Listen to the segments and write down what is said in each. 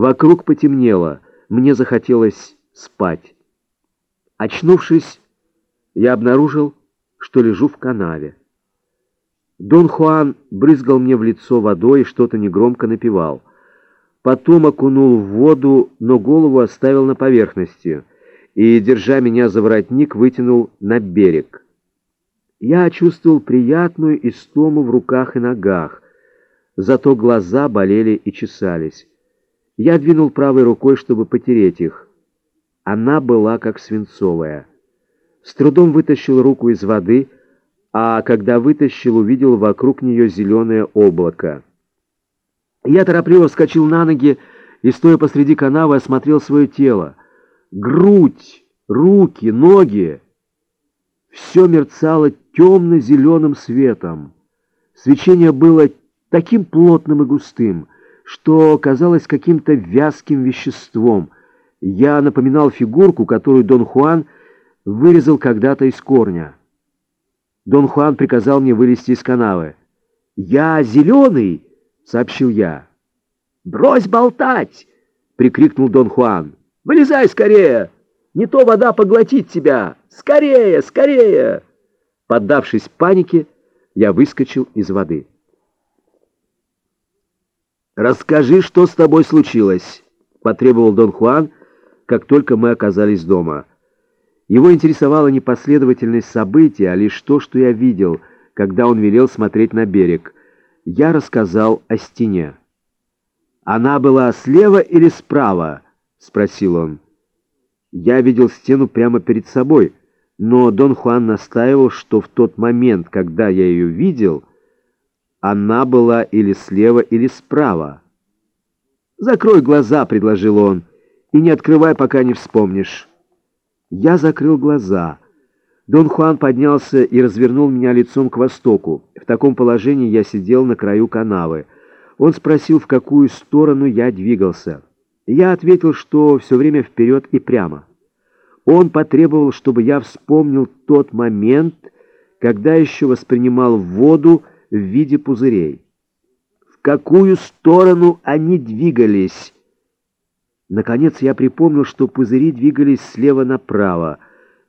Вокруг потемнело, мне захотелось спать. Очнувшись, я обнаружил, что лежу в канаве. Дон Хуан брызгал мне в лицо водой и что-то негромко напевал. Потом окунул в воду, но голову оставил на поверхности и, держа меня за воротник, вытянул на берег. Я чувствовал приятную истому в руках и ногах, зато глаза болели и чесались. Я двинул правой рукой, чтобы потереть их. Она была как свинцовая. С трудом вытащил руку из воды, а когда вытащил, увидел вокруг нее зеленое облако. Я торопливо вскочил на ноги и, стоя посреди канавы, осмотрел свое тело. Грудь, руки, ноги. Все мерцало темно-зеленым светом. Свечение было таким плотным и густым, что казалось каким-то вязким веществом. Я напоминал фигурку, которую Дон Хуан вырезал когда-то из корня. Дон Хуан приказал мне вылезти из канавы. «Я зеленый!» — сообщил я. «Брось болтать!» — прикрикнул Дон Хуан. «Вылезай скорее! Не то вода поглотит тебя! Скорее, скорее!» Поддавшись панике, я выскочил из воды. «Расскажи, что с тобой случилось», — потребовал Дон Хуан, как только мы оказались дома. Его интересовала не последовательность событий, а лишь то, что я видел, когда он велел смотреть на берег. Я рассказал о стене. «Она была слева или справа?» — спросил он. Я видел стену прямо перед собой, но Дон Хуан настаивал, что в тот момент, когда я ее видел, она была или слева, или справа. «Закрой глаза», — предложил он, — «и не открывай, пока не вспомнишь». Я закрыл глаза. Дон Хуан поднялся и развернул меня лицом к востоку. В таком положении я сидел на краю канавы. Он спросил, в какую сторону я двигался. Я ответил, что все время вперед и прямо. Он потребовал, чтобы я вспомнил тот момент, когда еще воспринимал воду в виде пузырей. В какую сторону они двигались? Наконец я припомнил, что пузыри двигались слева направо,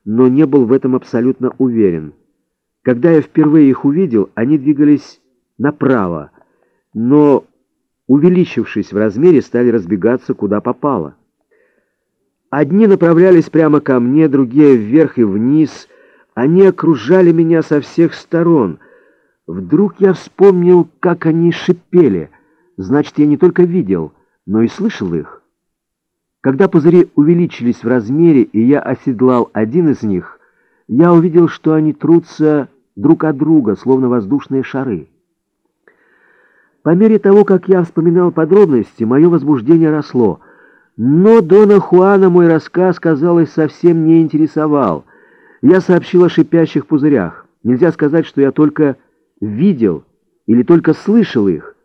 но не был в этом абсолютно уверен. Когда я впервые их увидел, они двигались направо, но, увеличившись в размере, стали разбегаться куда попало. Одни направлялись прямо ко мне, другие вверх и вниз. Они окружали меня со всех сторон. Вдруг я вспомнил, как они шипели. Значит, я не только видел, но и слышал их. Когда пузыри увеличились в размере, и я оседлал один из них, я увидел, что они трутся друг от друга, словно воздушные шары. По мере того, как я вспоминал подробности, мое возбуждение росло. Но Дона Хуана мой рассказ, казалось, совсем не интересовал. Я сообщил о шипящих пузырях. Нельзя сказать, что я только видел или только слышал их.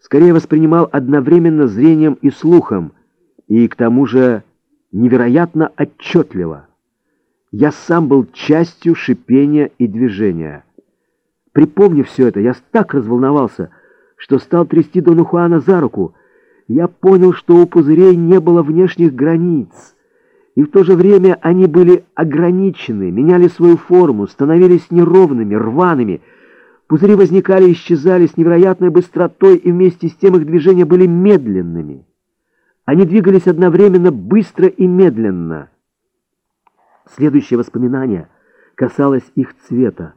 Скорее воспринимал одновременно зрением и слухом — и к тому же невероятно отчетливо. Я сам был частью шипения и движения. Припомнив все это, я так разволновался, что стал трясти Дону Хуана за руку. Я понял, что у пузырей не было внешних границ, и в то же время они были ограничены, меняли свою форму, становились неровными, рваными. Пузыри возникали и исчезали с невероятной быстротой, и вместе с тем их движения были медленными. Они двигались одновременно быстро и медленно. Следующее воспоминание касалось их цвета.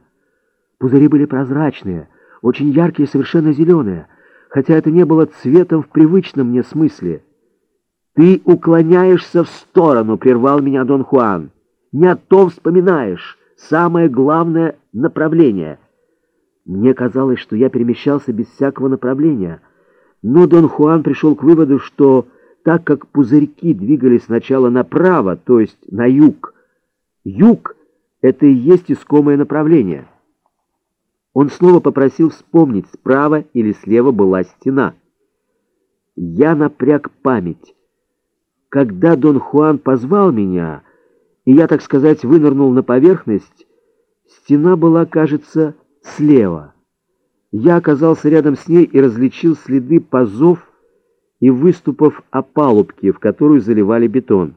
Пузыри были прозрачные, очень яркие, совершенно зеленые, хотя это не было цветом в привычном мне смысле. «Ты уклоняешься в сторону», — прервал меня Дон Хуан. «Не о том вспоминаешь. Самое главное — направление». Мне казалось, что я перемещался без всякого направления, но Дон Хуан пришел к выводу, что так как пузырьки двигались сначала направо, то есть на юг. Юг — это и есть искомое направление. Он снова попросил вспомнить, справа или слева была стена. Я напряг память. Когда Дон Хуан позвал меня, и я, так сказать, вынырнул на поверхность, стена была, кажется, слева. Я оказался рядом с ней и различил следы пазов и выступов опалубки, в которую заливали бетон.